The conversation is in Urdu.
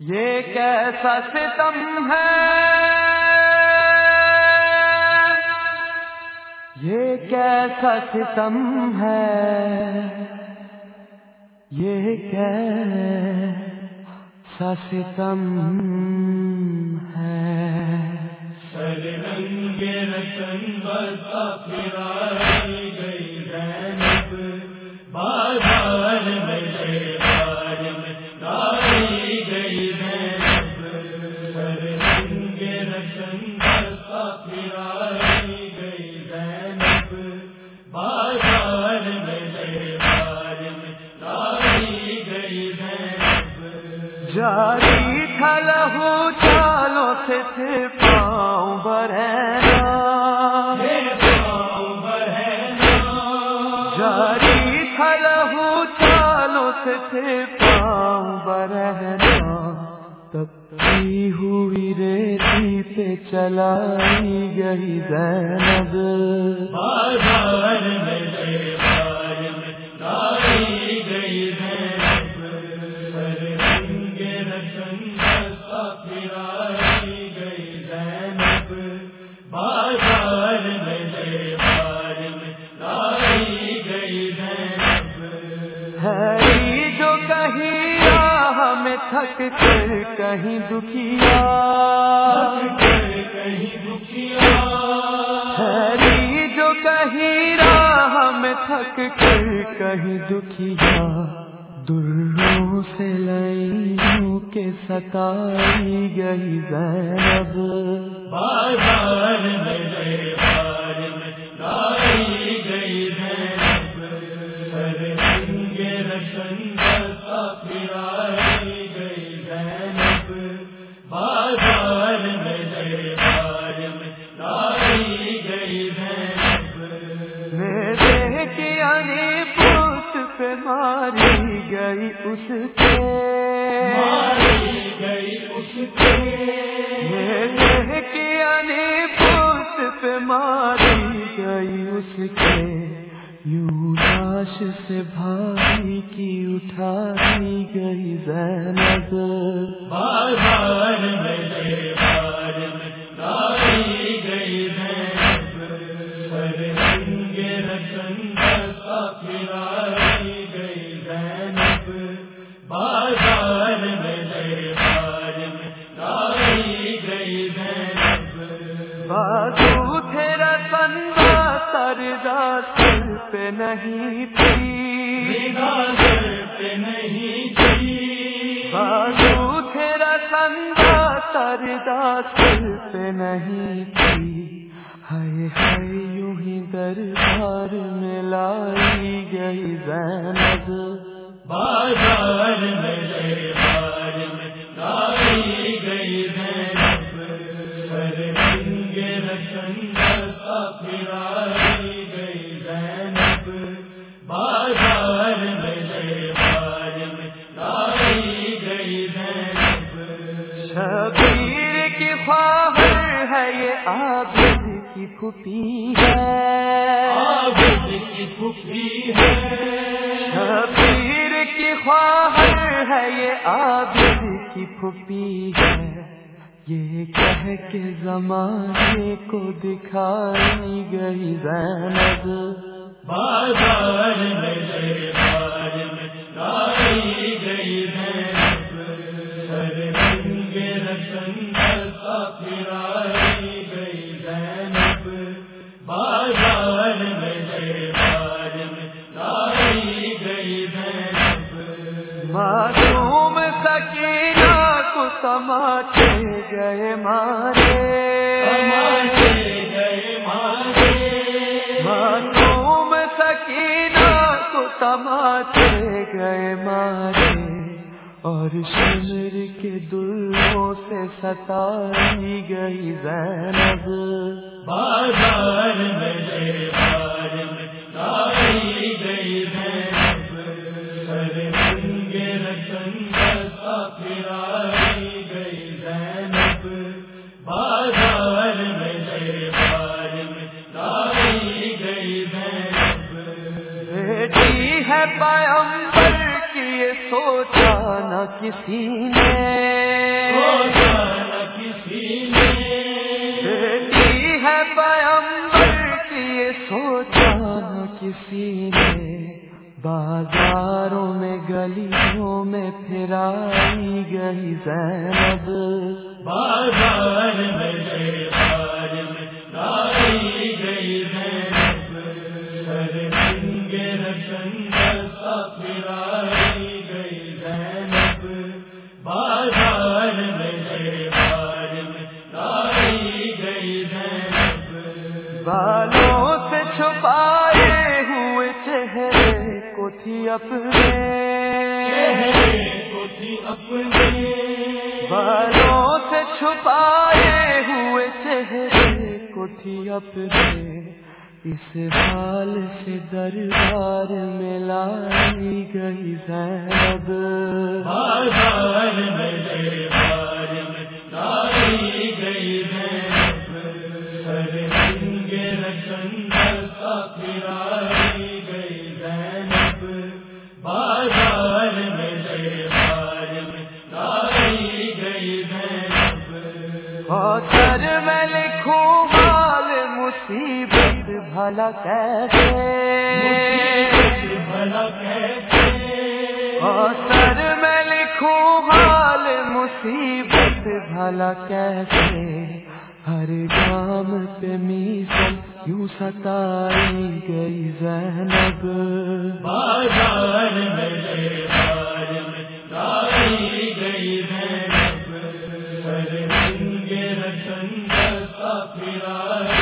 یہ کیسا ستم ہے؟ یہ کیسا ستم ہے؟ یہ کیسا ستم ہے؟ سر رنگ رتن بس گئی زینب جاری تھا لہو چالوں سے تھے پاؤں برہنا جاری تھا لہو چالوں سے تھے پاؤں برہنا تب ہوئی ریتی پہ چلائی گئی زینب۔ بازار میں بازار میں بار میں لائی گئی زینب ہے جو کہیں راہ میں تھک کر کہیں دکھیا۔ کہیں دکھیا۔ ہے جو کہیں راہ میں تھک کر کہیں دکھیا۔ دروں سے لائیوں کے ستائی گئی زینب۔ لائی گئی گئی بازار لائی گئی ماری گئی اس کے۔ ماری گئی اس کے۔ یوں لاش سے بھائی کی اٹھائی گئی زینب۔ بار لائی گئی زینب۔ سر رنگ رتن بسا پھرائی گئی زینب۔ سر پہ نہیں تھی۔ سر پہ نہیں تھی۔ بازو رسن سردا سر پہ نہیں تھی۔ ہائے ہائے یوں ہی دربار میں لائی گئی زینب۔ بازار میں بار میں لائی گئی زینب۔ سر رنگ پھرائی گئی زینب بازار میں بار میں لائی گئی زینب۔ شبیر کی خواہر ہے یہ عابد کی پھوپھی ہے۔ عابد کی پھوپھی ہے۔ شبیر کی خواہر ہے یہ عابد کی پھوپھی ہے۔ یہ کہہ کے زمانے کو دکھائی گئی زینب۔ بازار میں لائی گئی زینب گئی سکینہ کو گئے مارے۔ گئے مارے معصوم سکینہ کو تماچے گئے مارے۔ اور شمر کے دلوں سے ستائی گئی زینب۔ بازار میں ہے پیمبر کی سوچا نہ کسی نے۔ بیٹی ہے پیمبر کی یہ سوچا نہ کسی نے۔ بازاروں میں گلیوں میں پھرائی گئی زینب۔ بالوں سے چھپائے ہوئے چہرے کو تھی اپنے۔ کو تھی اپنے بالوں سے چھپائے ہوئے چہرے کو تھی اپنے۔ اس حال سے دربار میں لائی گئی زینب سر میں لکھوں حال مصیبت بھلا کیسے ہر کام پہ میسم یوں ستائی گئی زینب بازار میں گئی سر کا